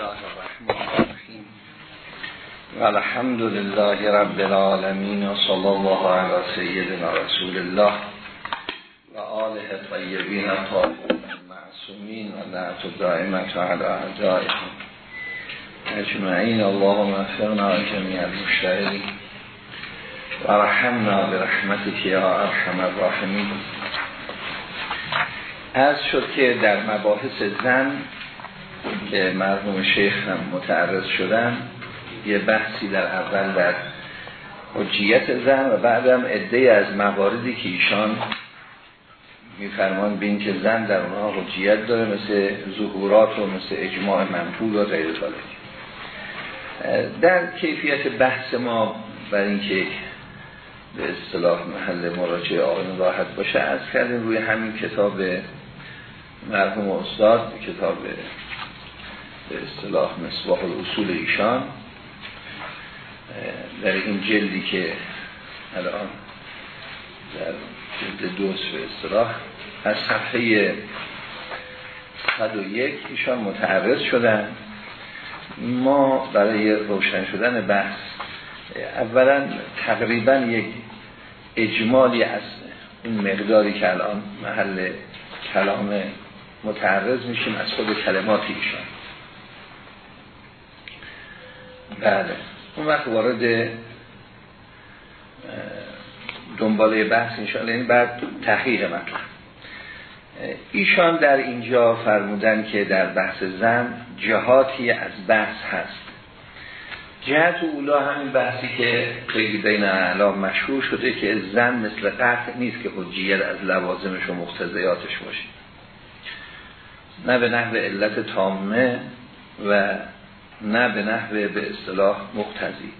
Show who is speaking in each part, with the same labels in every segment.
Speaker 1: الله الرحمن الرحیم و لله رب العالمین و صلی الله علی سیدنا رسول الله و آله طیبین طاهرین معصومین و نعت دائمت علی اعدائهم. اجمعین اللهم افرنا جمیع المشتهدین. و رحمنا برحمتك یا ارحم الراحمین. از شد که در مباحث زن که مرحوم شیخ هم متعرض شدن یه بحثی در اول در حجیت زن و بعدم عده از مواردی که ایشان میفرمان بین که زن در اونها حجیت داره مثل ظهورات و مثل اجماع منفول و غیر در کیفیت بحث ما بر اینکه به اصطلاح محل مراجعه آقایون راحت باشه از کردیم روی همین کتاب مرحوم استاد کتاب به اصطلاح مصباح الاصول ایشان در این جلدی که الان در جلد دوست به اصطلاح از صفحه 101 ایشان متعرض شدن. ما برای روشن شدن بحث اولا تقریبا یک اجمالی از این مقداری که الان محل کلام متعرض میشیم از خود کلمات ایشان. بله. اون وقت وارد دنباله بحث انشاءالله. این بعد تحقیق مطلب ایشان در اینجا فرمودن که در بحث زن جهاتی از بحث هست. جهت اولا همین بحثی که خیلی بین اعلام مشهور شده که زن مثل قطع نیست که حجیت از لوازمش و مقتضیاتش باشه. نه به نحو علت تامه و نه به نحو به اصطلاح مقتضی.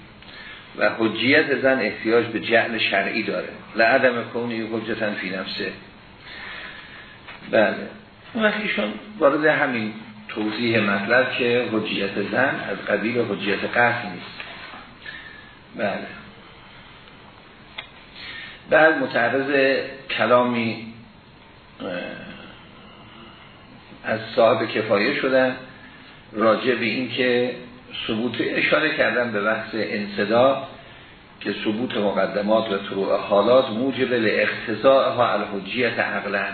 Speaker 1: و حجیت زن احتیاج به جعل شرعی داره. لعدم کونی حجتا فی نفسه. بله. اون وقتیشون وارد همین توضیح مطلب که حجیت زن از قبیل حجیت قصد نیست. بله. بعد متعرض کلامی از صاحب کفایه شدن. راجع به این که ثبوت اشاره کردن به بحث انصدا که ثبوت مقدمات و طروع حالات موجب لاختزاء ها الحجیت عقلا.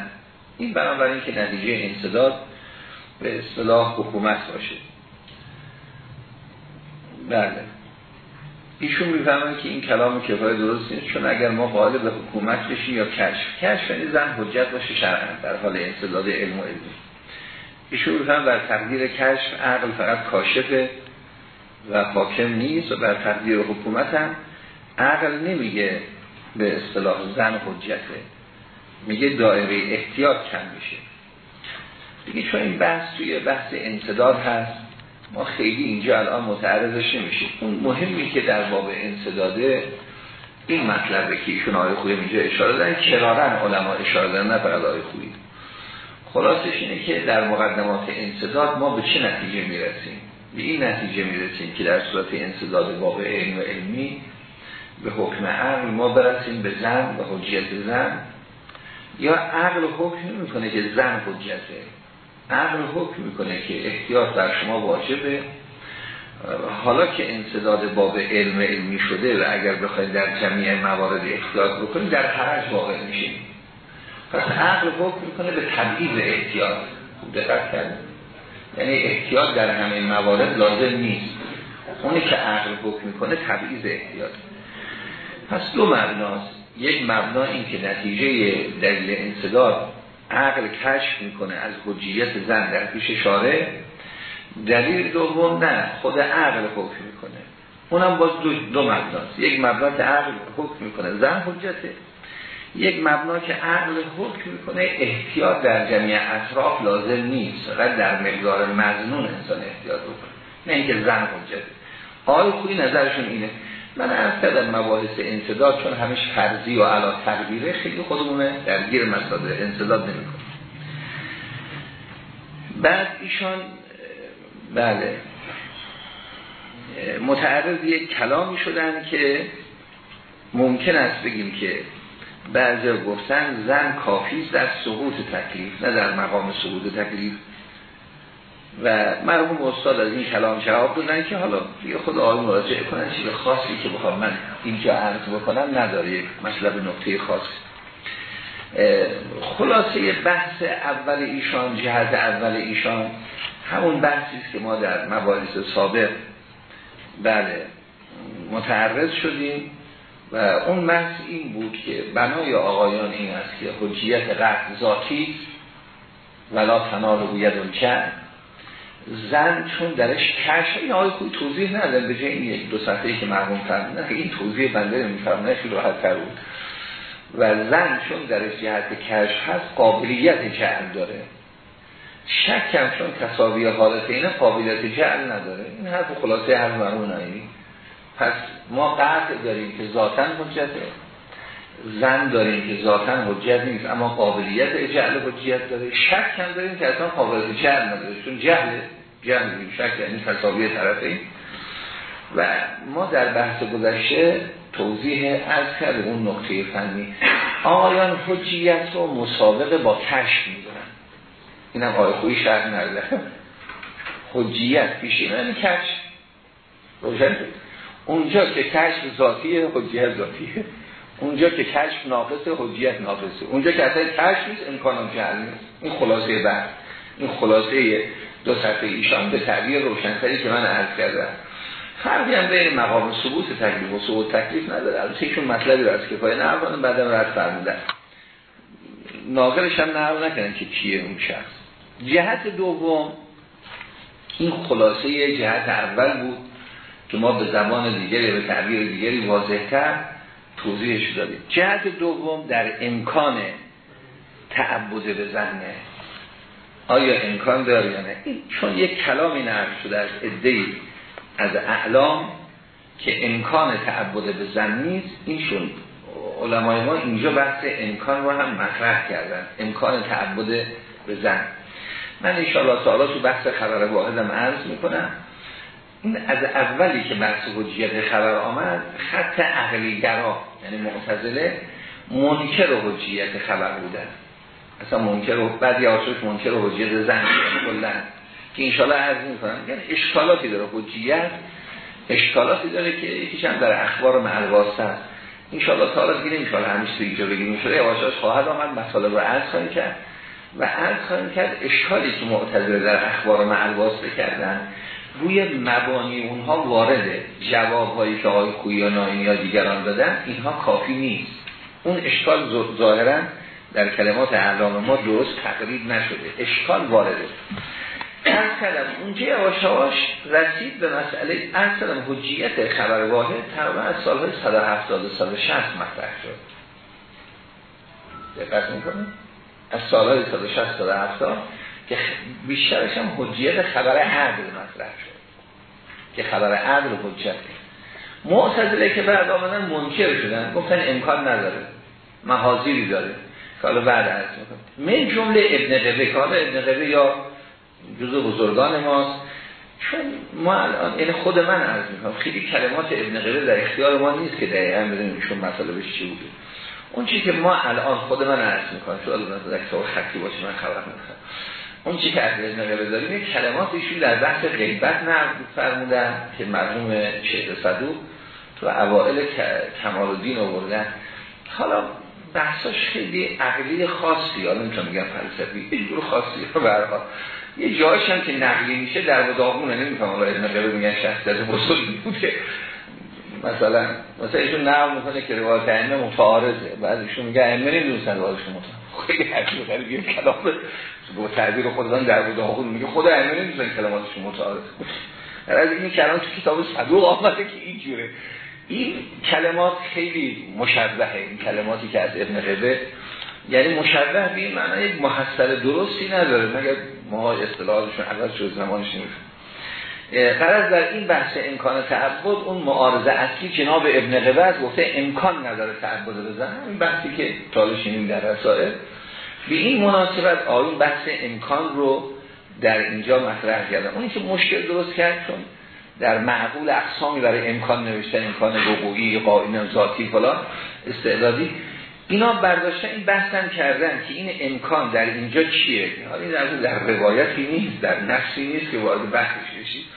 Speaker 1: این بنابراین که نتیجه انصداد به اصطلاح حکومت باشه. بله. ایشون می‌فهمن که این کلام کفایه درست نیست چون اگر ما قائل به حکومت بشیم یا کشف کشف یعنی زن حجت باشه شرعا در حال انصداد علم و علمی. ایشون میفهم بر تقدیر کشف عقل فقط کاشفه و حاکم نیست و بر تقدیر حکومت هم عقل نمیگه به اصطلاح زن حجته. میگه دائره احتیاط کم میشه. دیگه چون این بحث توی بحث انصداد هست ما خیلی اینجا الان متعرضش نمیشیم. اون مهمی که در باب انصداده این مطلبه که ایشون آقای خوی اینجا اشاره دارن کرارن علما اشاره دارن نه فقط آقای خوی خلاصش اینه که در مقدمات انصداد ما به چه نتیجه می‌رسیم؟ به این نتیجه می‌رسیم که در صورت انصداد باب علم و علمی به حکم عقل ما برسیم به زن و حجیت زن یا عقل حکم می‌کنه که زن حجته عقل حکم می‌کنه که احتیاط در شما واجبه. حالا که انصداد باب علم علمی شده و اگر بخواید در جمعی موارد احتیاط بکنید در حرج واقع میشیم. پس عقل حکم می‌کنه به تبعیض احتیاط دقت کرد یعنی احتیاط در همه موارد لازم نیست. اونی که عقل حکم می‌کنه تبعیض احتیاط. پس دو مبناست. یک مبنا این که نتیجه دلیل انصداد عقل کشف می‌کنه از حجیت زن در پیش شاره دلیل دوم نه خود عقل حکم می‌کنه. اونم باز دو, دو مبناست. یک مبنا که عقل حکم می‌کنه. زن حجته. یک مبنا که عقل حکم می‌کنه احتیاط در جمعی اطراف لازم نیست. فقط در مقدار مزنون انسان احتیاط بکنه. نه اینکه زن حجته آقای خوی نظرشون اینه. من از کردم مباحث انصداد چون همش فرضی و علا تقدیره خیلی خودمونه. درگیر مسائل انصداد نمی بعد ایشان بله. متعرض یک کلامی شدن که ممکن است بگیم که بعضی گفتن زن کافی در سقوط تکلیف نه در مقام سقوط تکلیف. و مرحوم استاد از این کلام جواب دادن که حالا یه خود آقای مراجعه کنن چیز خاصی که بخوام من اینجا عرض بکنم نداره یک مطلب نقطه خاصی خلاصه بحث اول ایشان جهت اول ایشان همون بحثی است که ما در مباحث سابق بله متعرض شدیم. و اون بحث این بود که بنای آقایان این است که حجیت قطع ذاتی ولا تنال اون چند زن چون درش کش این آقای خوی توضیح نداره به جای این دو صفحه‌ای که مرحوم فرمونه این توضیح بنده نمیفرمونه خیلی راحت تر بود. و زن چون درش جهت کش هست قابلیت جعل داره. شک چون تصاوی حالت اینه قابلیت جعل نداره. این حرف خلاصه هر مرمون پس ما قطع داریم که ذاتا حجته زن داریم که ذاتا حجت نیست اما قابلیت جعل حجیت داره. شک هم داریم که اصلا قابلیت جعل نداره چون جهل جهل شک یعنی تصاوی طرفه و ما در بحث گذشته توضیح از کرده اون نقطه فنی. آیان حجیت رو مسابقه با کشف می‌دونن اینم آیه خویی شرح نرده. حجیت پیشی یعنی کشف. روشن اونجا که کشف ذاتیه حجیت ذاتیه. اونجا که کشف ناقصه حجیت ناقصه. اونجا که اصلا کشف نیست امکان جهل نیست. این خلاصه بحث این خلاصه دو صفحه ایشان به تعبیر روشنتری که من عرض کردم. فرقی هم بین مقام ثبوت تکلیف و ثبوت تکلیف نداره. البته ایشون مطلبی رو از کفایه نقل کنن بعدم رد فرمودن. ناقلش هم نقل نکنن که کیه اون شخص. جهت دوم این خلاصه جهت اول بود. که ما به زبان دیگری به تعبیر دیگری واضحتر توضیحش دادیم. جهت دوم در امکان تعبد به زنه آیا امکان داره یا نه؟ چون یک کلامی نرم شده از ادهی از اعلام که امکان تعبد به زن نیست اینشون علمای ما اینجا بحث امکان رو هم مطرح کردن. امکان تعبد به زن من انشاءالله تعالی تو بحث خبر واحدم عرض می‌کنم. این از اولی که بحث حجیت خبر آمد خط گرا یعنی معتزله منکر حجیت خبر بودن. اصلا منکر و بعدی آشوش منکر حجیت زن کلن که انشالله عرض می‌کنم یعنی اشکالاتی داره حجیت اشکالاتی داره که یکیش هم در اخبار معلواست هست انشالله تعالی دیگه انشالله همیشه تو اینجا بگیم. شده یواشاش خواهد آمد مسئله رو عرض خواهیم کرد. و عرض خواهیم کرد اشکالی که معتزله در اخبار معلواست کردن. روی مبانی اونها وارده. جوابهایی که آقای خویی یا دیگران دادن اینها کافی نیست. اون اشکال ظاهرا در کلمات اعلام ما درست تقریب نشده. اشکال وارده. ارز کردم اونجا یواش رسید به مسئله کردم حجیت خبر واحد تقریبا از سالهای 170 و 160 مطرح شد. دقت می‌کنه از سالهای 160 تا 70 که بیشترش هم حجیت خبر عدل مطرح شد. که خبر عدل حجت. معتزله که بعد آمدن منکر شدن گفتن امکان نداره. محاضیری داره. که حالا بعد عرض من جمله ابن قبه که ابن قبه یا جزء بزرگان ماست چون ما الان این خود من عرض می‌کنم. خیلی کلمات ابن قبه در اختیار ما نیست که دقیقا بدونیم چون مسئله بهش چی بوده. اون چی که ما الان خود من عرض می‌کنم چون الان در کتاب خطی باشه من خبر می‌کنم اون چی که از ابن داریم یک کلمات ایشون در بحث غیبت نقل فرمودن که مرحوم شیخ صدوق تو اوائل کمال الدین آوردن. حالا بحثاش خیلی عقلی خاصی حالا نمی‌تونم میگم فلسفی یه جور خاصی رو برها یه جایش هم که نقلی میشه در و داغونه نمی‌تونم حالا ابن قبه میگن شخصیت بزرگی بوده. مثلا مثلا ایشون نقل می‌کنه که روایت ائمه متعارضه بعد ایشون میگه ائمه نمی‌دونستن روایتشون متعارضه. خیلی عجیبه غریبه کلام با تعبیر خودشون در و داغون میگه خود ائمه نمی‌دونن کلماتشون متعارضه از این کلام تو کتاب صدوق آمده که این جوره. این کلمات خیلی مشبهه این کلماتی که از ابن قبه یعنی مشبه به این معنی یک درستی نداره. مگر ما اصطلاحشون عوض شد زمانش نمیشه. قرار در این بحث امکان تعبد اون معارضه اصلی جناب ابن از گفته امکان نداره تعبد بزن این بحثی که تالشینیم در رسائل. به این مناسبت آیون بحث امکان رو در اینجا مطرح کردن اونی که مشکل درست کرد چون در معقول اقسامی برای امکان نوشتن امکان وقوعی قائم ذاتی فلان استعدادی اینا برداشتن این بحثم کردن که این امکان در اینجا چیه؟ حالا این در روایتی نیست در نفسی نیست که وارد بحثش بشید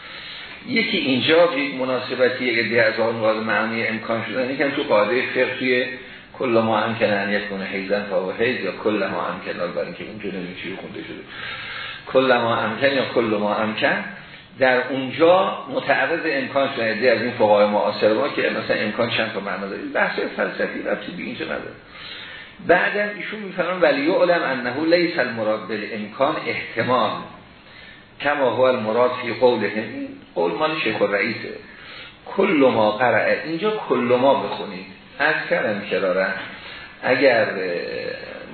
Speaker 1: یکی اینجا یک مناسبتی یک دی از آن وارد معنی امکان شدن یکم تو قاعده فقه توی کل ما هم کنن یک کنه حیزن تا و حیز یا کل ما هم کنن. برای اینکه اونجا نمیشه خونده شده. کل ما امکن یا کل ما امکن در اونجا متعرض امکان شده از این فقهای معاصر ما که مثلا امکان چند تا معنا داره. بحث فلسفی ربطی به اینجا نداره. بعدا ایشون میفرمان ولی علم انه لیس المراد امکان احتمال. کما هو المراد فی قوله قول مال شیخ رئیسه کل ما قرعه اینجا کل ما بخونید. از کردم کرارن اگر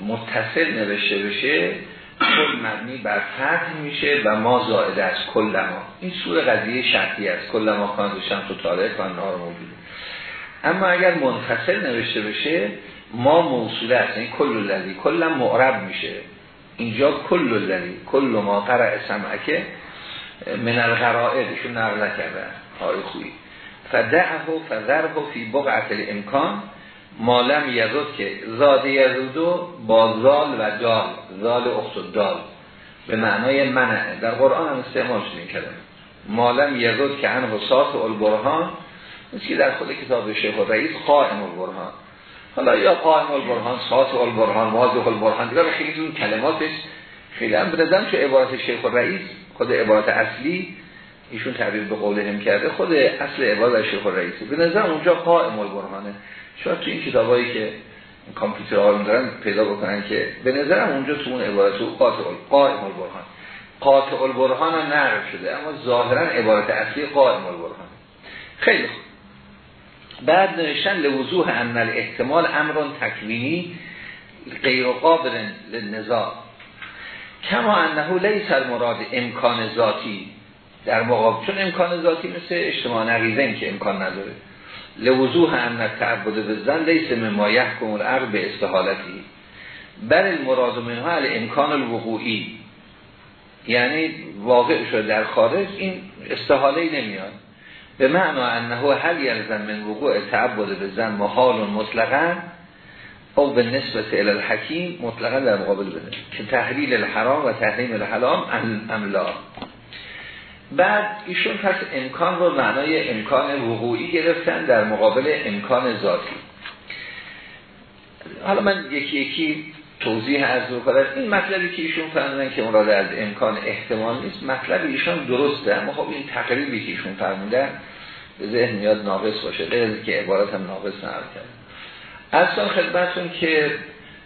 Speaker 1: متصل نوشته بشه کل مبنی بر فتح میشه و ما زائده از کل ما. این سور قضیه شرطی است. کل ما کان دوشم تو تاریخ و نار موجوده اما اگر منفصل نوشته بشه ما موصوله است. این کل لذی کل معرب میشه. اینجا کل لذی کل ما قرع سمعکه من الغرائدشون نقل نکردن آقای خویی. فدعه و فذره فی بقعت امکان مالم یزد که زاده یزدو با زال و دال زال اخت و دال به معنای منعه. در قرآن هم استعمال شدیم کردن مالم یزد که انه ساس البرهان. نیست که در خود کتاب شیخ رئیس قائم البرهان. حالا یا قائم البرهان ساس البرهان واضح البرهان دیگر خیلی اون کلماتش خیلی هم بردم چه عبارت شیخ رئیس خود عبارت اصلی ایشون تعبیر به قول هم کرده خود اصل عبارت شیخ رئیسه به نظر اونجا قائم البرهانه. شاید تو این کتابایی که کامپیوتر ها دارن پیدا بکنن که به نظرم اونجا تو اون عبارت تو قاطع قائم البرهان. قاطع البرهان ها نرم شده اما ظاهرا عبارت اصلی قائم البرهان. خیلی خوب. بعد نوشتن لوضوح ان احتمال امران تکوینی غیر قابل للنزاع. کما انه لیس المراد امکان ذاتی. در مقابل چون امکان ذاتی مثل اجتماع نقیزن که امکان نداره. لوضوح ان تعبد به زن لیس مما یحکم العقل به استحالتی. بل المراد منها امکان الوقوعی. یعنی واقع شده در خارج این استحاله نمیاد. به معنا انه هل یلزم من وقوع تعبد به زن محال مطلقا؟ او به نسبت الحکیم مطلقا در مقابل بده. که تحلیل الحرام و تحریم الحلام املا بعد ایشون پس امکان رو معنای امکان وقوعی گرفتن در مقابل امکان ذاتی. حالا من یکی یکی توضیح از کنم این مطلبی که ایشون فرمودن که مراد از امکان احتمال نیست مطلب ایشون درسته اما خب این تقریبی که ایشون فرمودن به ذهن میاد ناقص باشه. غیر که عبارت هم ناقص کرد. اصلا خدمتون که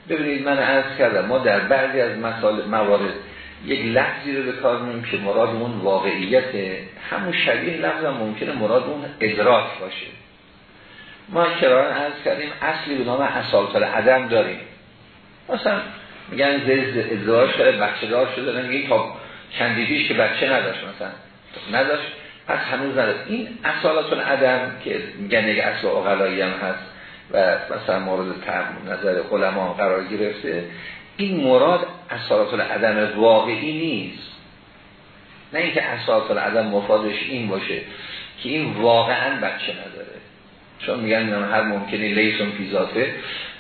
Speaker 1: ببینید من عرض کردم ما در بعضی از مسائل موارد یک لفظی رو به کار که مراد اون واقعیت همون شبیه لفظ هم ممکنه مراد اون ادراک باشه. ما کرارن عرض کردیم اصلی به نام اصالت عدم داریم. مثلا میگن زیز ازدواج کرده بچه دار شده نمیگه تا چندیدیش که بچه نداشت مثلا. نداشت پس هنوز نداشت. این اصالت عدم که میگن یک اصل اقلایی هم هست. و مثلا مورد نظر علما قرار گرفته این مراد اساس العدم واقعی نیست. نه اینکه اساس العدم مفادش این باشه که این واقعا بچه نداره. چون میگن هر ممکنی لیسون فی ذاته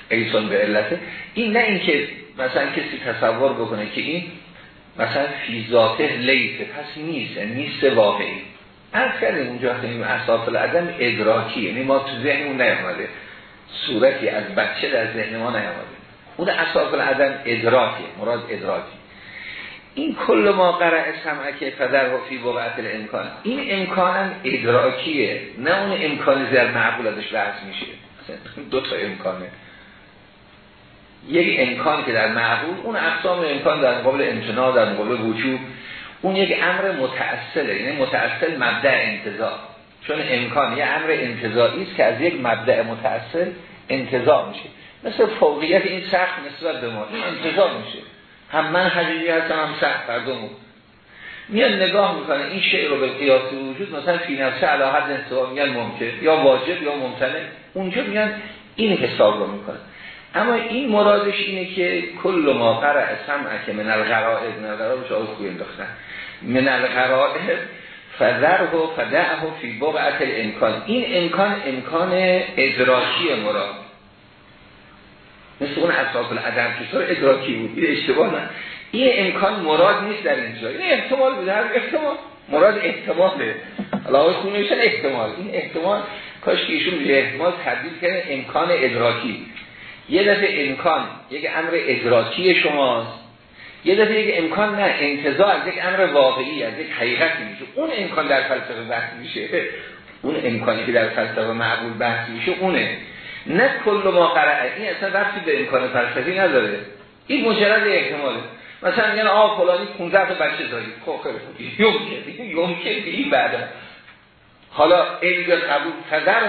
Speaker 1: ایسون به علته. این نه اینکه مثلا کسی تصور بکنه که این مثلا فی ذاته لیسه. پس نیست یعنی نیست واقعی. از کردیم اونجا خیلی اساس العدم ادراکی یعنی ما تو ذهنمون نیامده صورتی از بچه در ذهن ما نیامده. اون اساس العدم ادراکی مراد ادراکی. این کل ما قرع سمعه فدر و فی بقعت الامکان. این امکان ادراکیه نه اون امکان زر معقول ازش بحث میشه. دو تا امکانه. یک امکان که در معقول اون اقسام امکان در مقابل امتناع در مقابل وجود. اون یک امر متأصله یعنی متأصل مبدع انتظار. چون امکان یه امر انتظاری است که از یک مبدع متأصل انتظار میشه. مثل فوقیت این سخت نسبت به ما این انتظار میشه. هم من حقیقی هستم هم سخت بردمون میان نگاه می‌کنه این شعر رو به قیاس وجود مثلا فی نفسه علاحت انتظار میگن ممکن یا واجب یا ممتنه اونجا میگن این حساب رو می‌کنه اما این مرادش اینه که کل ما قرع سمعه که من الغرائب من الغرائب شاید خوی انداختن. من الغرائب فذره و فدعه فی بقعت امکان این امکان امکان ادراکی مراد. مثل اون اصحاب العدم چطور ادراکی بود؟ این اشتباه نه. این امکان مراد نیست در اینجا. این احتمال بود. هر احتمال. مراد احتماله. حالا خونه احتمال. این احتمال کاش که ایشون به احتمال تبدیل کنه امکان ادراکی. یه دفعه امکان یک امر ادراکی شماست. یه دفعه یک امکان نه انتظار از یک امر واقعی از یک حقیقتی میشه. اون امکان در فلسفه بحث میشه. اون امکانی که در فلسفه معقول بحث میشه اونه. نه کل ما قرعه این اصلا رفتی به امکان فلسفی نداره. این مجرد احتماله. مثلا میگن آه فلانی 15 تا بچه داری. خب خیلی یمکن یمکن این بعدا. حالا علم قبول تذر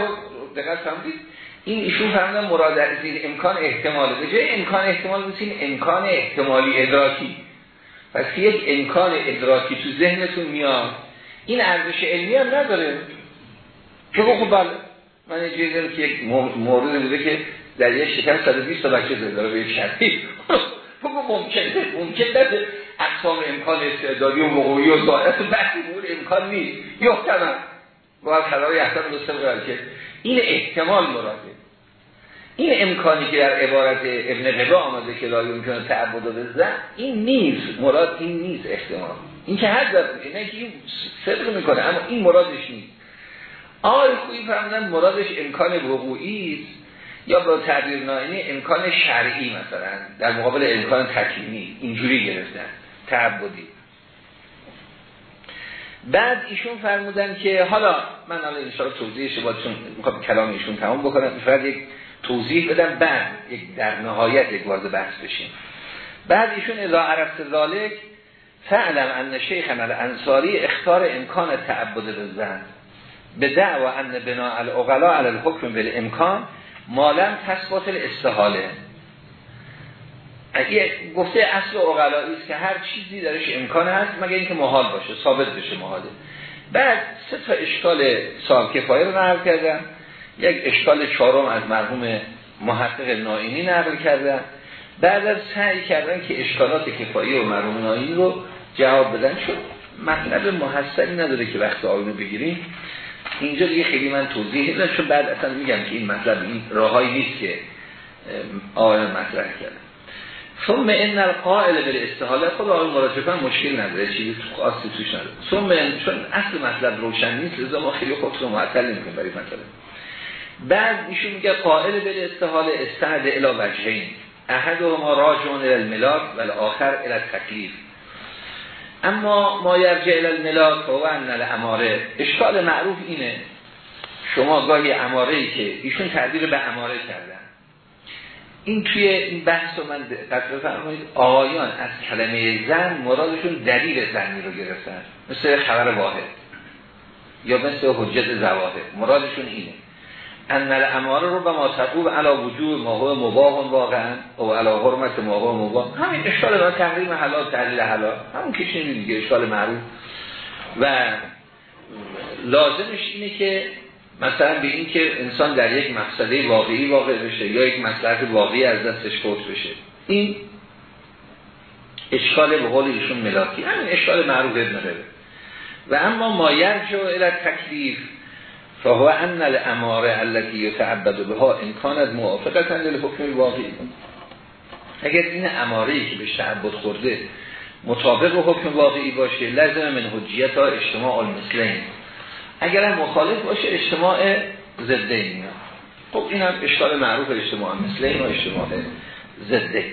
Speaker 1: دقت فهمید این ایشون فرمودن مراد از این امکان احتماله به جای امکان احتمال بسید امکان احتمالی ادراکی. پس یک امکان ادراکی تو ذهنتون میاد این ارزش علمی هم نداره. که خب بله. من اجازه که یک مورد بوده که در یک شکم 120 تا بچه داره به یک شرطی. بگو ممکنه ممکن نده. اقسام امکان استعدادی و وقوعی و ظاهرت بحثی بود امکان نیست. یحتمل باید خلال یحتمل دوسته که این احتمال مراده این امکانی که در عبارت ابن قبا آمده که لایه می‌کنه تعبد و بزن این نیست مراد این نیست احتمال. این که حد داره نه که صدق می‌کنه اما این مرادش نیست. آقای خویی فرمودن مرادش امکان وقوعی است یا با تعبیر ناینی امکان شرعی مثلا در مقابل امکان تکیمی اینجوری گرفتن تعبدی. بعد ایشون فرمودن که حالا من الان ان توضیحش با چون می‌خوام کلام ایشون تمام بکنم فقط یک توضیح بدم بعد یک در نهایت یک وارد بحث بشیم. بعد ایشون اذا عرفت ذالک فعلم ان شیخنا الانصاری اختار امکان تعبد بالزن به دعوا ان بنا الاغلا علی الحکم بالامکان مالم تثبت الاستحاله. اگه گفته اصل اغلایی است که هر چیزی درش امکان هست مگه اینکه محال باشه ثابت بشه محاله. بعد سه تا اشکال صاحب کفایه رو نقل کردن. یک اشکال چهارم از مرحوم محقق ناینی نقل کردن. بعد از سعی کردن که اشکالات کفایه و مرحوم ناینی رو جواب بدن. شد مطلب محصلی نداره که وقت آینو بگیریم. اینجا دیگه خیلی من توضیح نمیدم چون بعد اصلا میگم که این مطلب این راهایی نیست که آیان مطرح کردن. ثم ان القائل به استحاله خود آقای مراجعه مشکل نداره چیزی خاصی توش نداره. ثم چون اصل مطلب روشن نیست لذا ما خیلی خود رو معطل نمی‌کنیم برای مطلب. بعد ایشون میگه قائل به استحاله استعد الى وجهین احد ما راجعون الى الملاک و آخر الى التکلیف. اما ما یرجع الى الملاک و ان الاماره. اشکال معروف اینه شما گاهی اماره ای که ایشون تعبیر به اماره کردن این توی این بحث رو من قطعه فرمایید آقایان از کلمه زن مرادشون دلیل زنی رو گرفتن مثل خبر واحد یا مثل حجت زواهد. مرادشون اینه. ان الاماره رو به ما تقوب علا وجود ما هو مباه واقعا او علا حرمت ما هو مباه همین اشکال ما تحریم حلال تحلیل حلال. همون کشیم دیگه اشکال معروف. و لازمش اینه که مثلا به این که انسان در یک مقصده واقعی واقع بشه یا یک مصلحت واقعی از دستش فوت بشه. این اشکال به قول ایشون ملاکی. همین اشکال معروف ابن و اما ما یرجو الى تکلیف فهو ان الاماره التي يتعبد بها امکان از موافقتا للحکم واقعی اگر این اماره که به تعبد خورده مطابق حکم واقعی باشه لازم من حجیت ها اجتماع المسلمین اگر هم مخالف باشه اجتماع ضده اینا خب این هم اشکال معروف اجتماع مثل این اجتماع ضده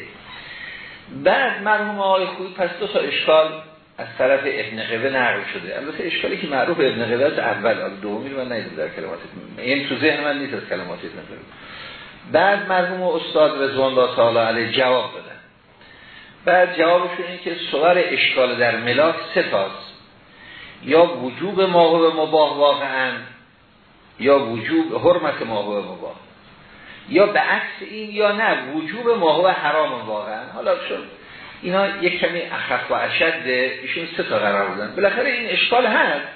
Speaker 1: بعد مرحوم آقای خوبی پس دو تا اشکال از طرف ابن قوه نقل شده. البته اشکالی که معروف ابن قوه از اول دومی رو من نیدم در کلمات این تو ذهن من نیست از کلمات ابن قوه بعد مرحوم استاد رضوان الله تعالی علیه جواب دادن بعد جوابشون این که صور اشکال در ملاک سه یا وجوب ما هو مباه واقعا یا وجوب حرمت ما هو مباه یا به عکس این یا نه وجوب ما هو حرام واقعا. حالا چون اینا یک کمی اخف و اشد ایشون سه تا قرار بودن بالاخره این اشکال هست.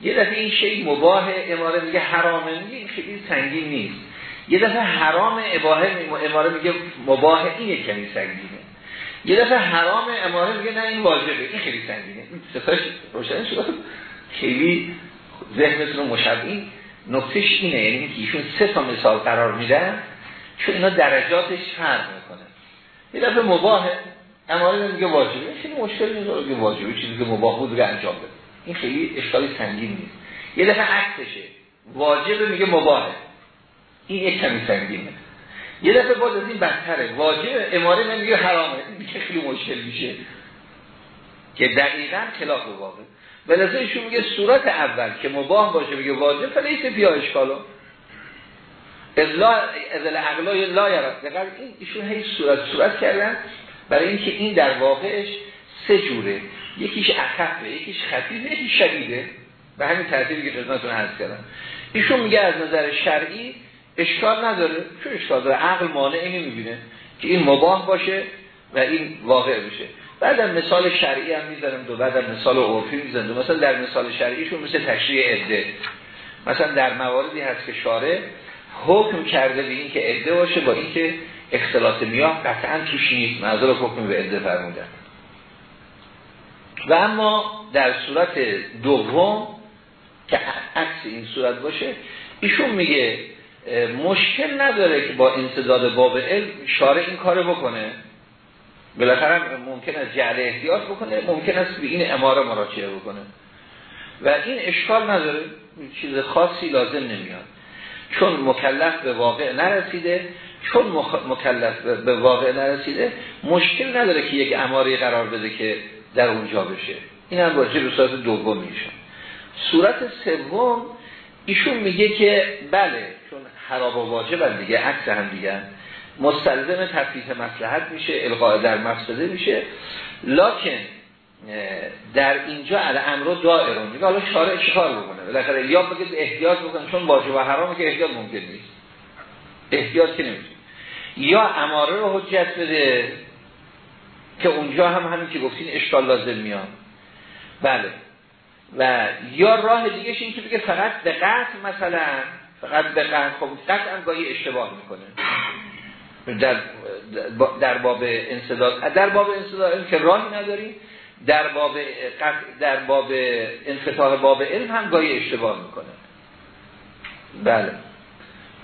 Speaker 1: یه دفعه این شی مباه اماره میگه حرامه میگه این خیلی سنگین نیست. یه دفعه حرام اباهه اماره میگه مباه این کمی سنگینه. یه دفعه حرام اماره میگه نه این واجبه. این خیلی سنگینه. ستاش روشن شد. خیلی ذهنتون رو مشبهین نکتش اینه یعنی که ایشون سه تا مثال قرار میدن چون اینا درجاتش فرق می‌کنه. یه دفعه مباهه اماره میگه واجبه. خیلی مشکل نیست که واجبه. چیزی که مباه بود که انجام بده. این خیلی اشکالی سنگین نیست. یه دفعه عکسشه. واجبه میگه مباهه این یک کمی سنگینه. یه دفعه باز از این بدتره. واجب اماره نمیگه حرامه. میگه خیلی مشکل میشه. که دقیقا خلاف واقع. ولذا ایشون میگه صورت اول که مباه باشه میگه واجب فلیس بیا اشکالو ازلا ازل لا یرد این ایشون هی صورت صورت کردن. برای اینکه این در واقعش سه جوره. یکیش اخفه یکیش خفیفه یکیش شدیده. به همین ترتیبی که خدمتتون عرض کردم. ایشون میگه از نظر شرعی اشکال نداره. چون اشکال داره؟ عقل مانع نمی‌بینه که این مباه باشه و این واقع بشه. بعدم مثال شرعی هم می‌ذارم دو بعدم مثال عرفی می‌ذارم مثلا در مثال شرعیشون مثل تشریع عده. مثلا در مواردی هست که شارع حکم کرده به این که عده باشه با اینکه اختلاط میاه قطعا توش نیست. منظور حکم به عده فرمودن. و اما در صورت دوم که عکس این صورت باشه ایشون میگه مشکل نداره که با انصداد باب علم شارع این کار بکنه. بالاخره ممکن است جعل احتیاط بکنه ممکن است به این اماره مراجعه بکنه. و این اشکال نداره چیز خاصی لازم نمیاد. چون مکلف به واقع نرسیده چون مکلف به واقع نرسیده مشکل نداره که یک اماره قرار بده که در اونجا بشه. این هم باشه به صورت دوم میشه. صورت سوم ایشون میگه که بله حراب و واجب دیگه عکس هم دیگه مستلزم تفریط مسلحت میشه القاء در مفسده میشه. لکن در اینجا امر دائرون میگه حالا شارع چیکار بکنه؟ بالاخره یا بگه احتیاط بکنه چون واجب و حرامه که احتیاط ممکن نیست. احتیاط که نمیشه؟ یا اماره رو حجت بده که اونجا هم همین که گفتین اشکال لازم میاد. بله. و یا راه دیگه این که بگه فقط به قطع مثلا فقط به خب قطع گاهی اشتباه می‌کنه. در در باب انصداد. در باب انصداد که راهی نداریم در باب در باب انفتاح باب علم هم گاهی اشتباه می‌کنه. بله.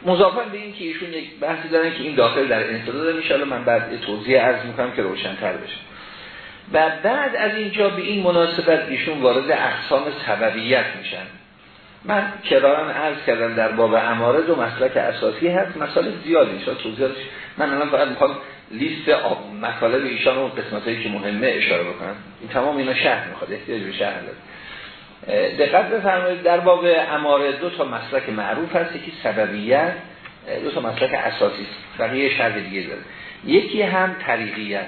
Speaker 1: مضافن به این که ایشون یک بحثی دارن که این داخل در انصداد میشه. من بعد توضیح عرض می‌کنم که روشنتر بشه. و بعد از اینجا به این مناسبت ایشون وارد اقسام سببیت میشن. من کرارن عرض کردم در باب اماره دو مسلک اساسی هست مسائل زیادی شد توضیحش من الان فقط می‌خوام لیست مطالب ایشان و قسمت هایی که مهمه اشاره بکنم. این تمام اینا شهر می‌خواد احتیاج به شهر داره. دقت بفرمایید در باب اماره دو تا مسلک معروف هست یکی سببیت دو تا مسلک اساسی است. بقیه شرح دیگه داره. یکی هم طریقیت.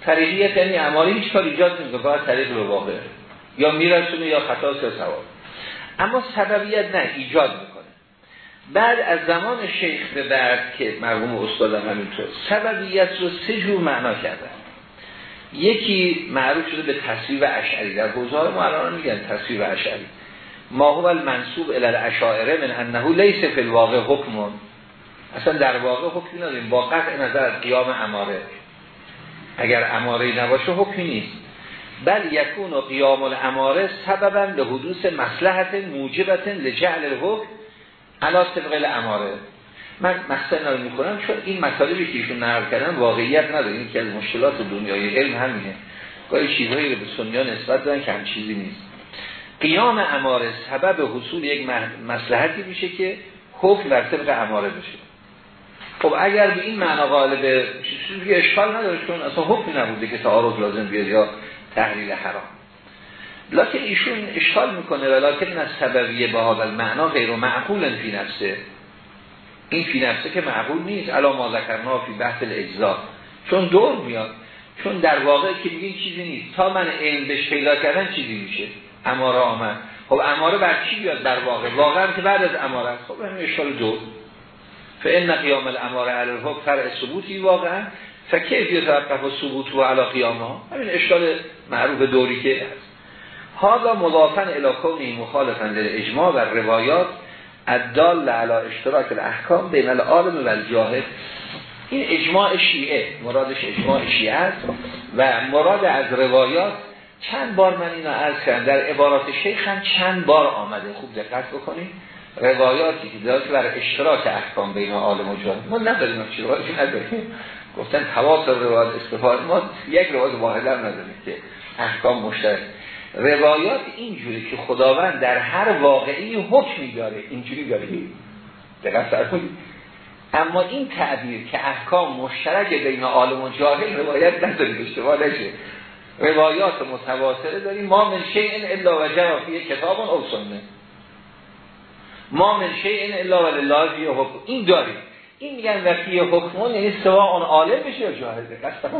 Speaker 1: طریقیت یعنی اماره هیچ کار ایجاد نمی‌کنه طریق به واقع. یا میرسونه یا خطا یا ثواب. اما سببیت نه ایجاد می‌کنه. بعد از زمان شیخ به بعد که مرحوم استادم همینطور سببیت رو سه جور معنا کردن. یکی معروف شده به تصویر اشعری. در حوزه ما الان میگن تصویر اشعری. ما هو المنصوب الى الاشاعره من انه لیس فی الواقع حکم. اصلا در واقع حکمی نداریم. با قطع نظر از قیام اماره. اگر اماره نباشه حکمی نیست. بل یکون و قیام الاماره سببا به حدوث مسلحت موجبت لجعل الحکم علا طبق الاماره. من رو می‌کنم چون این مطالبی که ایشون نقل کردن واقعیت نداره. این که از مشکلات دنیای علم همینه. گاهی چیزهایی رو به سنیا نسبت دارن که هم چیزی نیست. قیام اماره سبب حصول یک مسلحتی میشه که حکم در طبق اماره بشه. خب اگر به این معنا غالب چیزی اشکال نداره چون اصلا حکمی نبوده که تعارض لازم بیاد یا تحلیل حرام. لکن ایشون اشکال می‌کنه ولیکن از سببیه به هذا معنا غیر معقول فی نفسه. این فی نفسه که معقول نیست. علا ما ذکرنا فی بحث الاجزا. چون دور میاد. چون در واقع که میگین چیزی نیست. تا من علم بهش پیدا کردن چیزی میشه. اماره آمد. خب اماره بر چی بیاد در واقع؟ واقعا که بعد از اماره خب همین اشکال دو فان قیام الاماره علی الحکم فرع ثبوتی واقعا. فکیف یتوقف و ثبوت و علا قیاما همین اشکال معروف دوری که هست. حالا مضافن الکونی مخالفن اجماع و روایات الدال علی اشتراک الاحکام بین العالم و الجاهد این اجماع شیعه مرادش اجماع شیعه است و مراد از روایات چند بار من اینو عرض کردم. در عبارات شیخ هم چند بار آمده. خوب دقت بکنید. روایاتی که داره بر اشتراک احکام بین عالم و جاهل. ما نداریم چی روایتی نداریم. گفتن تواصل روایت استفاده ما یک روایت واحد هم نداریم که احکام مشترک. روایات اینجوری که خداوند در هر واقعی حکمی داره اینجوری داره. دقیق اما این تعبیر که احکام مشترک بین عالم و جاهل روایت نداریم اشتباه نشه. روایات متواصله داریم. ما من شیء الا وجه فی کتاب او سنه. ما من شیء الا ولله فی حکم. این داریم. این میگن و فی حکمون یعنی سوا اون عالم بشه یا جاهل قصد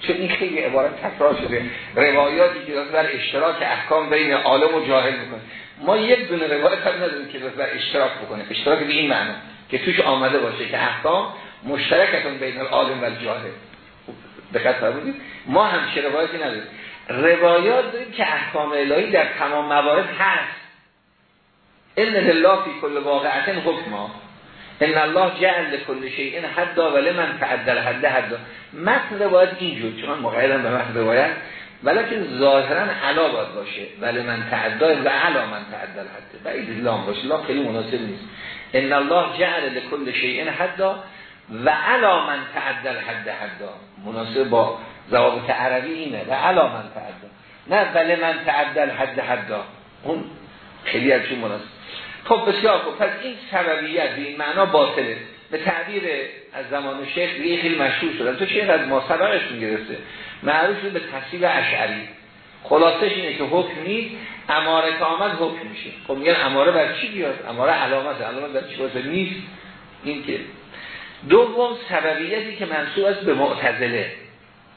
Speaker 1: چون این خیلی عبارت تکرار شده. روایاتی که بر اشتراک احکام بین عالم و جاهل می‌کنه. ما یک دونه روایت هم نداریم که بر اشتراک بکنه اشتراک به این معنی که توش آمده باشه که احکام مشترکتون بین العالم و جاهل. دقت فرمودید؟ ما هم روایتی نداریم. روایات داریم که احکام الهی در تمام موارد هست. ان لله فی کل واقعه حکما ان الله جعل لكل شیء حدا ولی من تعدل حد حدا. متن روایت اینجور چون مقایدم به متن روایت. ولیکن ظاهرا علا باید باشه. ولی من تعدل و علا من تعدل حد بعید لام باشه. لام خیلی مناسب نیست. ان الله جعل لكل شیء حدا و علا من تعدل حد حدا. مناسب با ضوابط عربی اینه. و علا من تعدل. نه ولی من تعدل حد حدا. اون خیلی از مناسب. خب بسیار خوب. پس این سببیت به این معنا باطله. به تعبیر از زمان شیخ دیگه خیلی مشهور شدن تو شیخ از ما سبقش می‌گرفته. معروف به تصویب اشعری. خلاصش اینه که حکم نیست. اماره که آمد حکم میشه. خب میگن اماره بر چی بیاد؟ اماره علامت علامت بر چی باشه؟ نیست. این که دوم سببیتی که منصوب است به معتزله.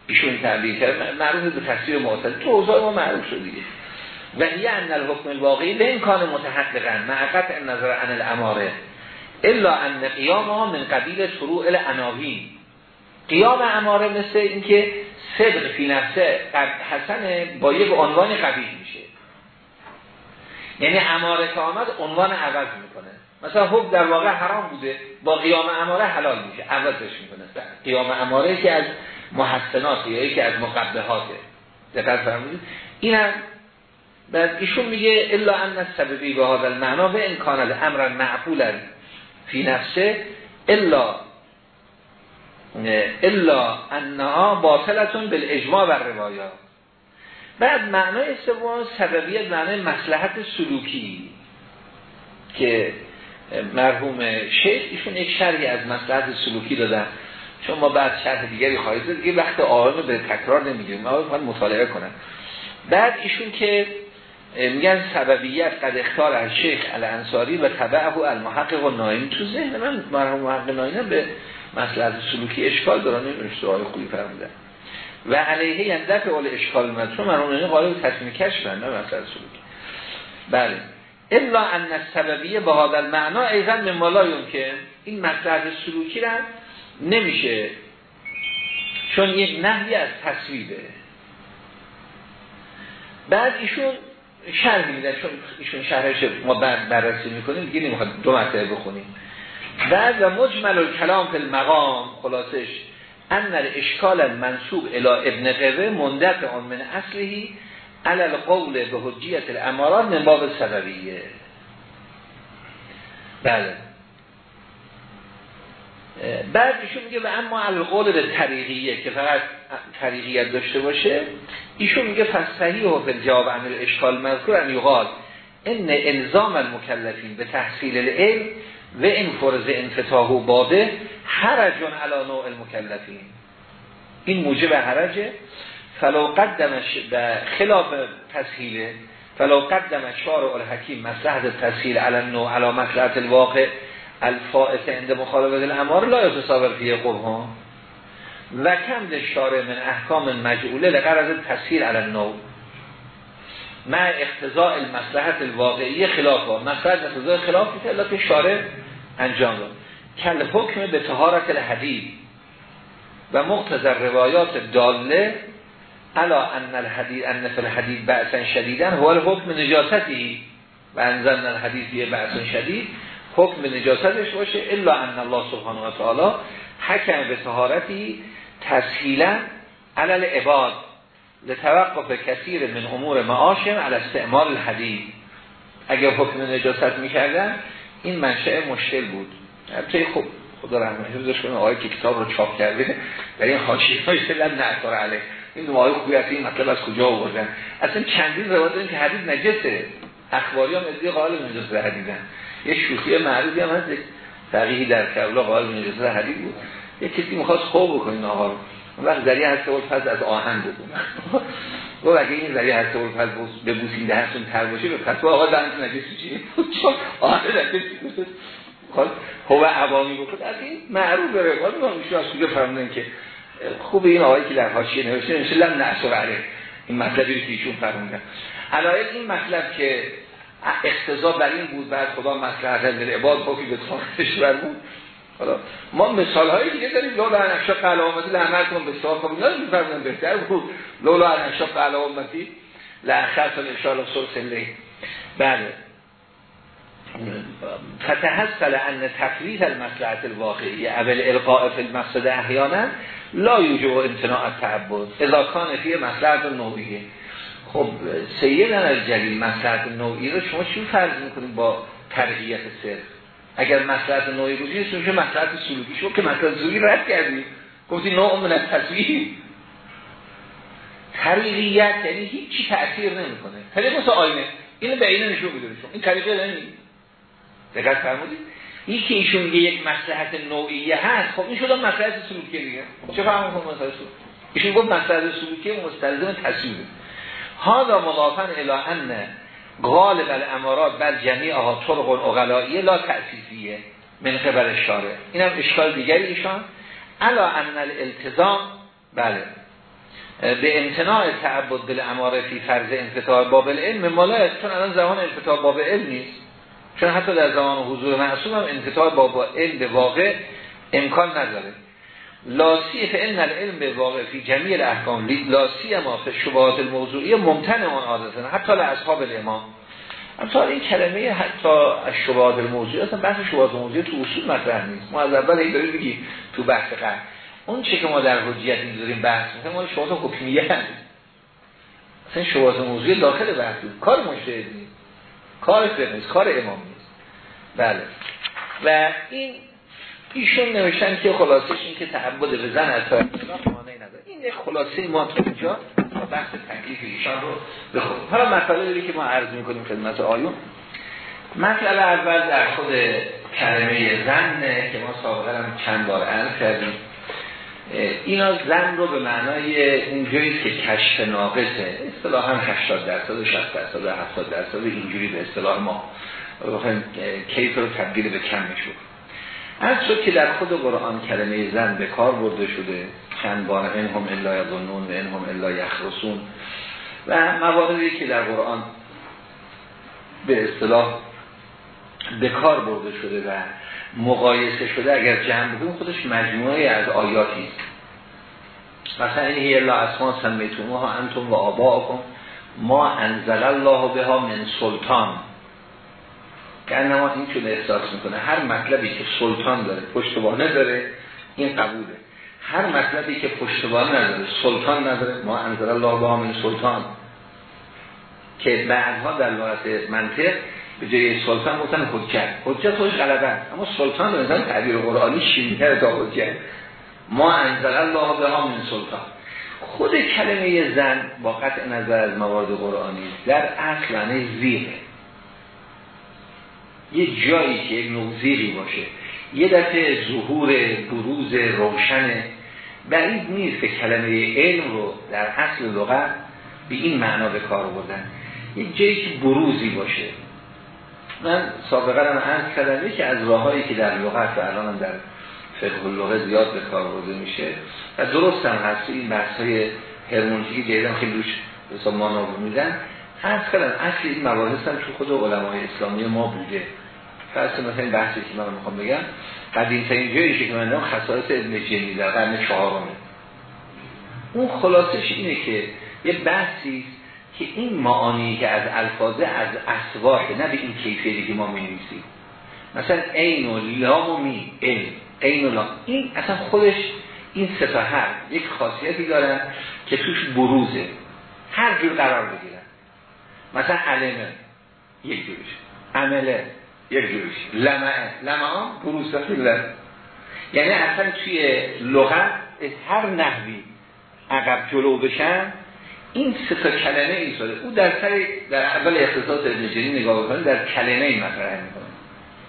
Speaker 1: ایشون تعبیر کرد. معروف به تصویر معتزله. تو اوضاع ما معروف شد دیگه. و یه ان الحکم الواقعی به امکان متحققا. معقت نظر عن الاماره. الا ان قیام ها من قبیل شروع الاناوین قیام اماره مثل اینکه صدق فی نفسه حسن با یک عنوان قبیل میشه. یعنی اماره که آمد عنوان عوض می‌کنه. مثلا حکم در واقع حرام بوده با قیام اماره حلال میشه عوضش می‌کنه. قیام اماره که از محسنات یا یکی از مقبهاته دقت این هم بعد ایشون میگه الا ان سببی به هذا المعنا و ان کان الامر معقولا فی نفسه الا الا انها باطلتون بالاجماع و روایات. بعد معنای سوم سببیت معنای مسلحت سلوکی که مرحوم شیخ ایشون یک شرحی از مسلحت سلوکی دادن. چون ما بعد شرح دیگری خواهید دیگه وقت آرام به تکرار نمیگیم ما باید مطالعه کنن بعد ایشون که میگن سببیت قد اختار از شیخ الانصاری و تبعه المحقق و نایم. تو ذهن من مرحوم محقق نایم به مسئله سلوکی اشکال دارن این سوال خوبی فرمودن. و علیه یعنی دفع اول اشکال چون مرحوم نایم قالب تصمیم کشف نه مسئله سلوکی. بله. الا ان سببیه با هذا المعنا ایضا من که این مسئله سلوکی را نمیشه. چون یک نهی از تصویبه. بعد ایشون شرح میدن چون ایشون شرحش ما بررسی می‌کنیم دیگه نمی‌خواد دو مرتبه بخونیم. بعد و مجمل کلام فی المقام خلاصش ان اشکال منصوب الى ابن قوه مندت آن من اصلهی علل قول به حجیت الامارات من باب سببیه. بله. بعد ایشون میگه و اما القول به طریقیه که فقط طریقیت داشته باشه ایشون میگه فصحی و به جواب عمل اشکال مذکور ان یقال ان الزام المکلفین بتحصیل العلم و ان فرض انفتاح بابه حرج علی نوع المکلفین. این موجب حرجه. فلو قدمش به خلاف تسهیله فلو قدم الشارع الحکیم مصلحة التسهیل علی النوع علی مصلحة الواقع الفائت عند مخالفة الامارة لا يتصور فيه قبح و کم للشارع من احکام مجعولة لغرض التسهیل علی النوع. مع اختزاء المصلحت الواقعی خلاف ها مسلحت اختزاء خلاف که شارع انجام داد. کل حکم به تهارت الحدید. و مقتضر روایات داله الا ان الحدید ان فی الحدید بعثا شدیدن هو الحکم نجاستی و انزلنا الحدید یه بعثا شدید. حکم نجاستش باشه الا ان الله سبحانه و تعالی حکم به طهارتی تسهیلا علل عباد لتوقف کثیر من امور معاشم علی استعمال الحدید اگر حکم نجاست می‌کردن این منشأ مشکل بود. البته خب خدا رحمتش بزرش کنه آقای که کتاب رو چاپ کرده در این حاشیه های سلم نعتار علیه. این دو آقای خوبی این مطلب از کجا آوردن؟ اصلا چندین روایت این که حدیث نجسه. اخباری هم ادعای قائل نجس حدیثن یه شوخی معروفی هم هست. فقیهی در کربلا قائل نجس حدیث بود. یه کسی می‌خواست خوب بکنین آقا. رو اون وقت ذریعه هست فز از آهن بود و اگه این ذریعه هست فز به بوسین دهستون تر باشه به فتوا آقا دهنتون نجسی چی چون آهن بود خب هو عوامی بکن از این معروف به روایت ما میشه از کجا فرمودن که خوب این آقایی که در حاشیه نوشته لم نعصر علیه. این مطلبی رو که ایشون فرمودن. علایل این مطلب که اقتضا بر این بود بعد خدا مصلحت در عباد خوبی به طاقتش برمون حالا ما مثال های دیگه داریم لولا ان اشق علامتی لعمرتون به سوال کنم نه میفرمایند بهتر بود. لولا ان اشق علامتی لعخرت الاشاره سلسله بله. فتحصل ان تفریط المصلحت الواقعی اول القاء فی المقصد احیانا لا یوجب امتناع التعبد. اذا کان فی مصلحت نوعیه. خب سیدن الجلیل مصلحت نوعی رو شما چی فرض می‌کنید با ترقیت صرف؟ اگر مصلحت نوعی رو نیست میشه مصلحت سلوکی شما که مصلحت سلوکی رد کردید گفتی نوع من التصویر طریقیت یعنی هیچی تأثیر نمی‌کنه. طریق مثل آینه. اینو به اینه نشون میده این طریقه نمیده دقت فرمودید؟ یکی ایشون میگه یک مصلحت نوعیه هست خب این شده مصلحت سلوکی دیگه. چه فهم کنم مصلحت سلوکی؟ ایشون گفت مصلحت سلوکی مستلزم تصویر هذا مضافن الى ان غالب الامارات بر جميع ها طرق الاغلائیه لا تأسیسیه من قبل شاره اینم اشکال دیگری ایشان. الا ان الالتزام بله. به امتناع تعبد بالاماره فی فرض انفتاح باب العلم چون الان زمان انفتاح باب علم نیست چون حتی در زمان حضور معصوم هم انفتاح با علم واقع امکان نداره. لاسی علم العلم به واقع فی جمیل احکام لاسی ما فی شبهات الموضوعی ممتن آن عادتن حتی لاصحاب الامام. حتی این کلمه حتی از شبهات الموضوعی اصلا بحث شبهات الموضوعی تو اصول مطرح نیست. ما از اول این داریم بگی تو بحث قرد اون چه که ما در حجیت می‌ذاریم بحث می‌کنیم ما شبهات حکمیه هست اصلا شبهات موضوعی داخل بحث کار مجتهد نیست. کار فقه کار امام نیست. بله. و این ایشون نوشتن که خلاصش این که تعبد به زن از مانعی نداره. این خلاصه ما تو اینجا بحث تکلیف ایشان رو بخونیم. حالا مسئله که ما عرض می‌کنیم خدمت آیون. مسئله اول در خود کلمه زن که ما سابقا هم چند بار عرض کردیم. اینا زن رو به معنای اونجوری که کشف ناقصه اصطلاحا 80 درصد 60 درصد 70 درصد اینجوری به اصطلاح ما بخوایم کیف رو تبدیل به کم می‌شود از شد که در خود قرآن کلمه زن به کار برده شده چند بار این هم الا یظنون و این هم الا یخرسون و مواردی که در قرآن به اصطلاح به کار برده شده و مقایسه شده اگر جمع بکنیم خودش مجموعه از آیاتی مثلا این هی الله اسما ها انتم و آباءکم ما انزل الله بها من سلطان. که انما این احساس می‌کنه. هر مطلبی که سلطان داره پشتوانه داره این قبوله. هر مطلبی که پشتوانه نداره سلطان نداره ما انزل الله بها من سلطان. که بعدها در لغت منطق به جای سلطان گفتن حجت. حجت خوش غلبه اما سلطان به نظر تعبیر قرآنی شیرین‌تر تا حجت. ما انزل الله به من سلطان. خود کلمه زن با قطع نظر از موارد قرآنی در اصل معنی زیره. یه جایی که یک نوع زیری باشه. یه دفعه ظهور بروز روشن بعید نیست که کلمه علم رو در اصل لغت به این معنا به کار بردن. یک جایی که بروزی باشه. من سابقا هم عرض کردم که از راههایی که در لغت و الان در فقه اللغه زیاد به کار برده میشه. و درست هم هست این بحث های هرمونتیکی جدیدم خیلی روش حساب ما میدن. کردم اصل این مباحث هم تو خود علمای اسلامی ما بوده. فرض مثلا این بحثی که من می‌خوام بگم قدیم تا اینجایی که من دارم خصائص ابن جنی در قرن چهارمه. اون خلاصش اینه که یه بحثی که این معانی که از الفاظه از اسواح نه به این کیفیتی که ما می مثلا عین و لام و می علم عین و لام. این اصلا خودش این هر یک خاصیتی دارن که توش بروزه. هر جور قرار بگیرن مثلا علمه یک جورش عمله. یک جوریش لمعه. لمعه بروز یعنی اصلا توی لغت هر نحوی عقب جلو بشن این سه تا کلمه او در سر در اول اختصاص ابن نگاه بکنه در کلمه این مطرح می‌کنه.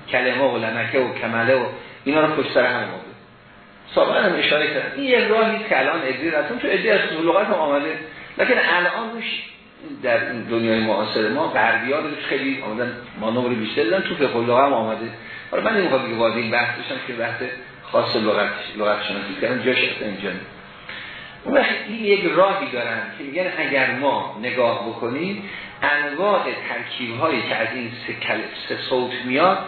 Speaker 1: کلمه و لمکه و کمله و اینا رو پشت سر هم آورده. سابقا هم اشاره کردم این یه راهی که الان ادی رفتم تو ادی از لغت هم آمده. لیکن الان روش در این دنیای معاصر ما غربی‌ها روش خیلی آمدن مانور بیشتر دادن تو فقه هم آمده. حالا من نمی‌خوام که وارد این بحث بشم که بحث خاص لغت لغت شناسی کردن جاش اینجا اون این یک راهی دارن که میگن اگر ما نگاه بکنیم انواع ترکیب هایی که از این سه, سه صوت میاد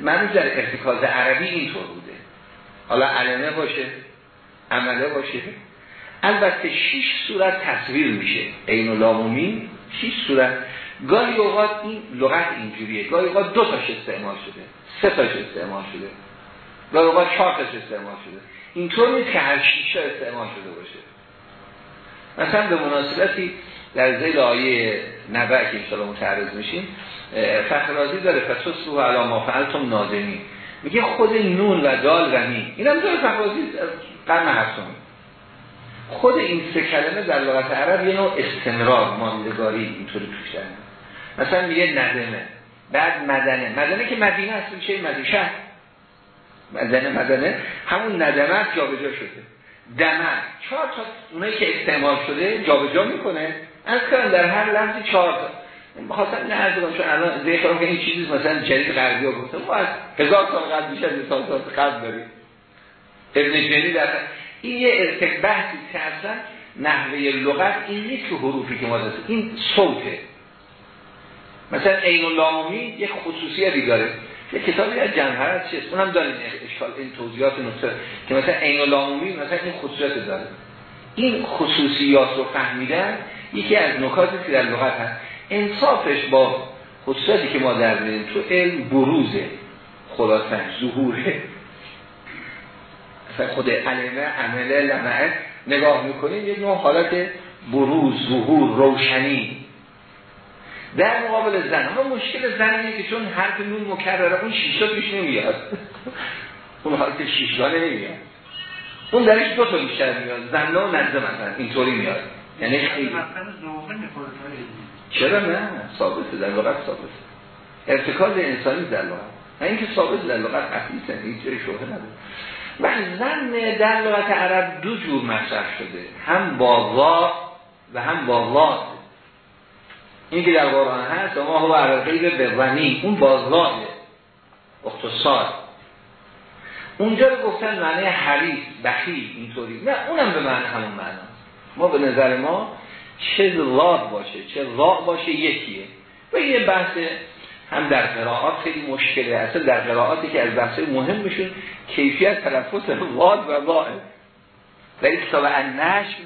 Speaker 1: من در ارتکاز عربی اینطور بوده. حالا علمه باشه عمله باشه البته شیش صورت تصویر میشه. این و لامومی شیش صورت. گاهی اوقات این لغت اینجوریه. گاهی اوقات دو تاش استعمال شده. سه تاش استعمال شده. گاهی اوقات چهار تاش استعمال شده. اینطور نیست که هر شیشه استعمال شده باشه. مثلا به مناسبتی در زیل آیه نبع که انشاءالله متعرض میشیم فخرازی داره فتص رو علا ما فعلتم نادمی میگه خود نون و دال و می هم داره فخرازی قرن هفتم. خود این سه کلمه در لغت عرب یه نوع استمرار ماندگاری اینطوری توش مثلا میگه ندمه. بعد مدنه. مدنه که مدینه هست چه؟ مدینه شهر. مدنه مدنه. همون ندمه جا شده. دمن چهار تا اونایی که استعمال شده جابجا می‌کنه. از کردن در هر لحظه چهار تا. بخواستم نه از چون الان ذکر که این چیزی مثلا جدید غربی ها گفتم ما از هزار سال قبل بیش از سال سال قبل داریم. ابن جنی در این یه ارتک بحثی که اصلا نحوه لغت این نیست که حروفی که ما دست این صوته. مثلا عین اللامومی یک خصوصیتی داره. یه کتابی از جنهرت چیست؟ اونم داریم اشکال این توضیحات نکته که مثلا عین العمومی مثلا این خصوصیت داره. این خصوصیات رو فهمیدن یکی از نکاتی که در لغت هست. انصافش با خصوصیاتی که ما در تو علم بروزه. خلاصه ظهوره. خود علمه عمله لمعه نگاه می‌کنیم یک نوع حالت بروز ظهور روشنی. در مقابل زن اما مشکل زن اینه که چون حرف نون مکرره اون شیشا پیش نمیاد. اون حالت شیشگانه نمیاد. اون درش دو تا بیشتر میاد. زن و نزده مثلا اینطوری میاد. یعنی خیلی. چرا نه؟ ثابته در لغت ثابته ارتکاز انسانی در لغت نه اینکه ثابت در لغت حقیقه هیچ جای شبهه نداره. و زن در لغت عرب دو جور مصرف شده. هم با و هم با این که در قرآن هست ما هو عرقیب به ونی. اون بازگاه اختصار. اونجا رو گفتن معنی حریف بخیل اینطوری. نه اونم به معنی همون معنا ما به نظر ما چه لاد باشه چه لا باشه یکیه. و یه بحث هم در قراءات خیلی مشکله. اصلا در قراءاتی که از بحث مهم میشون کیفیت تلفظ لاد و لاه در کتاب النشر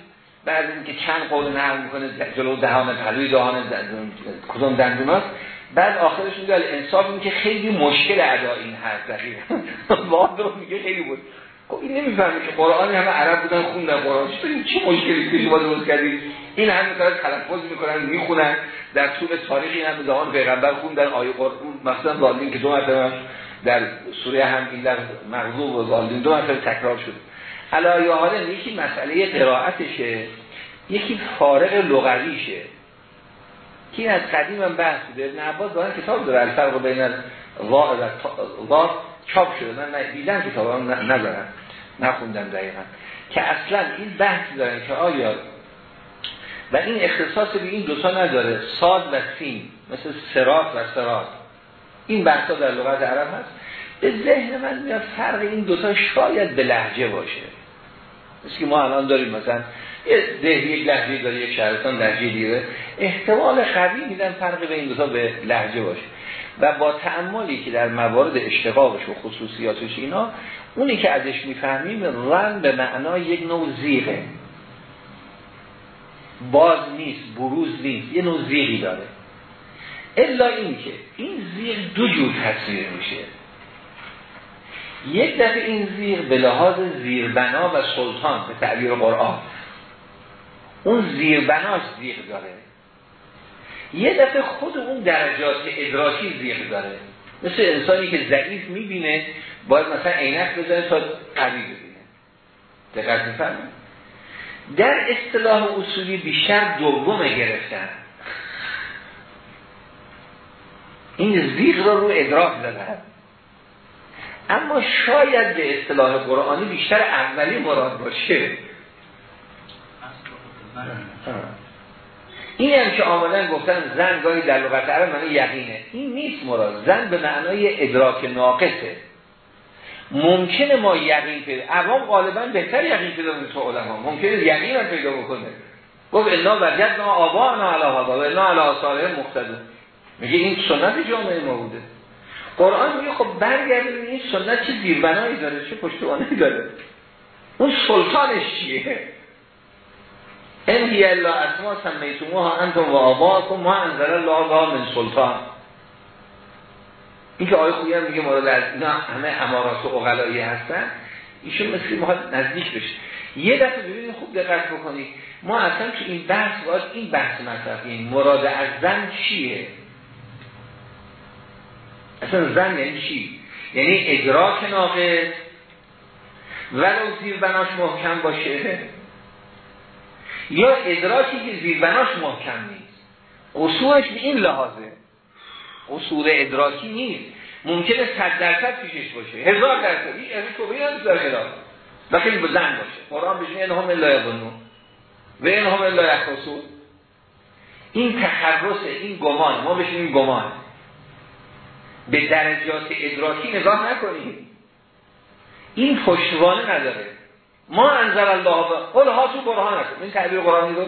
Speaker 1: بعد اینکه چند قول نقل می‌کنه جلو دهان پلوی دهان کدوم دندون هست بعد آخرش میگه انصاف این که خیلی مشکل ادا این هست دقیقا. واد رو میگه خیلی بود خب این نمی‌فهمه که قرآن همه عرب بودن خوندن قرآن. چی مشکلی که شما درست کردید این هم مثلا تلفظ می‌کنن می‌خونن در طول تاریخی هم دهان پیغمبر خوندن آیه قرآن مثلا ظالمین که دو مرتبه در سوره هم این در مغضوب و ظالمین دو مرتبه تکرار شده علایه حالا یکی مسئله قرائتشه یکی فارق لغویشه. که از قدیم هم بحث بوده. ابن عباس دارن کتاب داره الفرق بین واقع و چاپ شده. من دیدم کتاب هم ندارم نخوندم دقیقا. که اصلا این بحث دارن که آیا و این اختصاص به این دوتا نداره. ساد و سین. مثل سرات و سرات این بحثا در لغت عرب هست. به ذهن من میاد فرق این دوتا شاید به لحجه باشه. مثل که ما الان داریم مثلا ده یک لحجه داره یک شهرستان لحجه دیره احتمال قوی میدن فرق به این دوتا به لحجه باشه. و با تعمالی که در موارد اشتقاقش و خصوصیاتش اینا اونی که ازش می‌فهمیم رن به معنای یک نوع زیغه. باز نیست بروز نیست یه نوع زیغی داره. الا این که این زیغ دو جور تصویر میشه. یک دفعه این زیر به لحاظ زیربنا و سلطان به تعبیر قرآن اون زیربناش زیر داره. یه دفعه خود اون درجات ادراکی زیر داره. مثل انسانی که ضعیف می‌بینه باید مثلا عینک بزنه تا قوی ببینه. دقت میفرمایید؟ در اصطلاح اصولی بیشتر دوم گرفتن. این زیغ رو رو ادراک زدن اما شاید به اصطلاح قرآنی بیشتر اولی مراد باشه. این هم که آمدن گفتن زن گاهی در لغت عرب معنی یقینه. این نیست مراد. زن به معنای ادراک ناقصه. ممکنه ما یقین پیدا عوام غالبا بهتر یقین پیدا کنه تو علما. ممکنه یقین هم پیدا بکنه. گفت انا وجدنا آبانا علی هذا و انا علی آثارهم مقتدون. میگه این سنت جامعه ما بوده. قرآن میگه خب برگردیم این سنت چه زیربنایی داره؟ چه پشتوانه داره؟ اون سلطانش چیه؟ ان هی الا اسما سمیتموها انتم و آباکم ما انزل الله من سلطان. این که آیه خویی هم میگه مورد از اینا همه امارات و اغلایی هستن ایشون مثل ما نزدیک بشه. یه دفعه ببینید خوب دقت بکنید. ما اصلا تو این بحث باید این بحث مطرح این مراد از زن چیه؟ اصلا زن یعنی چی؟ یعنی ادراک ناقص. ولو زیر بناش محکم باشه. یا ادراکی که زیر بناش محکم نیست. اصولش به این لحاظه. اصول ادراکی نیست. ممکنه صد درصد پیشش باشه. هزار درصد. هیچ یعنی توبه هم در خلاف لکن به زن باشه. قرآن بشه انهم الا یظنون. و انهم الا یخرسون. این تخرص این گمان. ما بشیم این گمان. به درجات ادراکی نگاه نکنیم. این پشتوانه نداره. ما انزل الله قل ها تو برهان نکن. این تعبیر قرآنی رو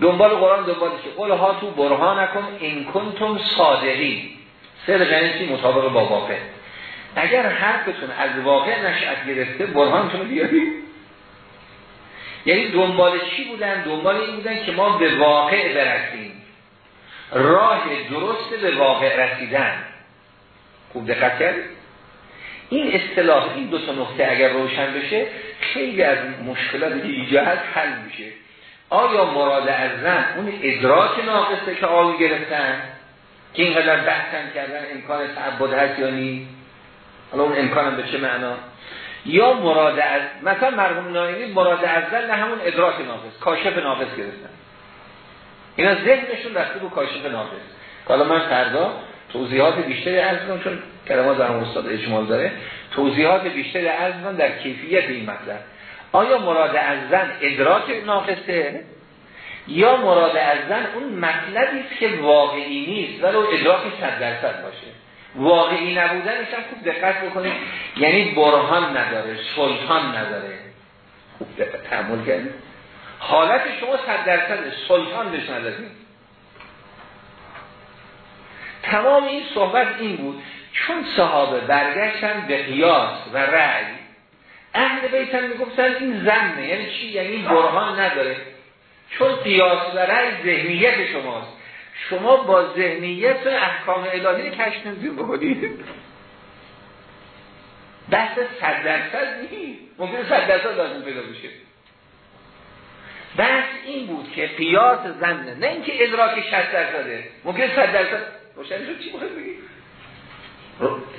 Speaker 1: دنبال قرآن دنبالشه قل ها تو برهان نکن. این کنتم صادقی سر غنیسی مطابق با واقع. اگر حرفتون از واقع نشأت گرفته برهانتون بیارید یعنی دنبال چی بودن؟ دنبال این بودن که ما به واقع برسیم. راه درست به واقع رسیدن. خوب دقت کردید این اصطلاح این دو تا نقطه اگر روشن بشه خیلی از مشکلات که اینجا هست حل میشه. آیا مراد از زن اون ادراک ناقصه که آل گرفتن؟ که اینقدر بحثن کردن امکان تعبد هست یا نی؟ حالا اون امکانم به چه معنا؟ یا مراد از مثلا مرحوم نایمی مراد از زن نه همون ادراک ناقص کاشف ناقص گرفتن. اینا ذهنشون رفته رو کاشف ناقص. حالا من فردا توضیحات بیشتری از کنم چون کلمات در استاد اجمال داره. توضیحات بیشتری از در کیفیت این مطلب. آیا مراد از زن ادراک ناقصه؟ یا مراد از زن اون مطلبی است که واقعی نیست ولو ادراک صد درصد باشه. واقعی نبودنش هم خوب دقت بکنید. یعنی برهان نداره سلطان نداره. خوب دقت کنید حالت شما صد درصد سلطان بهش تمام این صحبت این بود چون صحابه برگشتن به قیاس و رأی اهل بیتن می‌گفتن این زنه یعنی چی؟ یعنی برهان نداره. چون قیاس و رأی ذهنیت شماست. شما با ذهنیت احکام الهی کشف نمی‌تونید بکنید. بحث صد درصد نیست. ممکن صد درصد لازم پیدا بشه. بحث این بود که قیاس زنه نه اینکه ادراک 60 درصده. ممکن صد درصد روشن شد چی باید بگید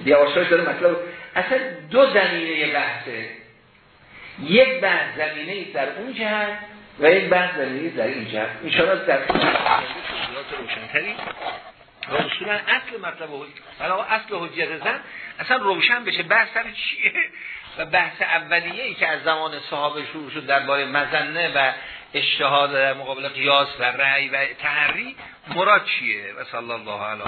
Speaker 1: یواشاش داره مطلب اصلا دو زمینه بحثه. یک بحث زمینه در اون جهت و یک بحث زمینه در این جهت. این در روشنتری. و اصولا اصل مطلب حالا اصل حجیت زن اصلا روشن بشه. بحث سر چیه؟ و بحث اولیه ای که از زمان صحابه شروع شد درباره مزنه و اشتهاد در مقابل قیاس و رأی و تحری مراد چیه؟ و صلی الله علیه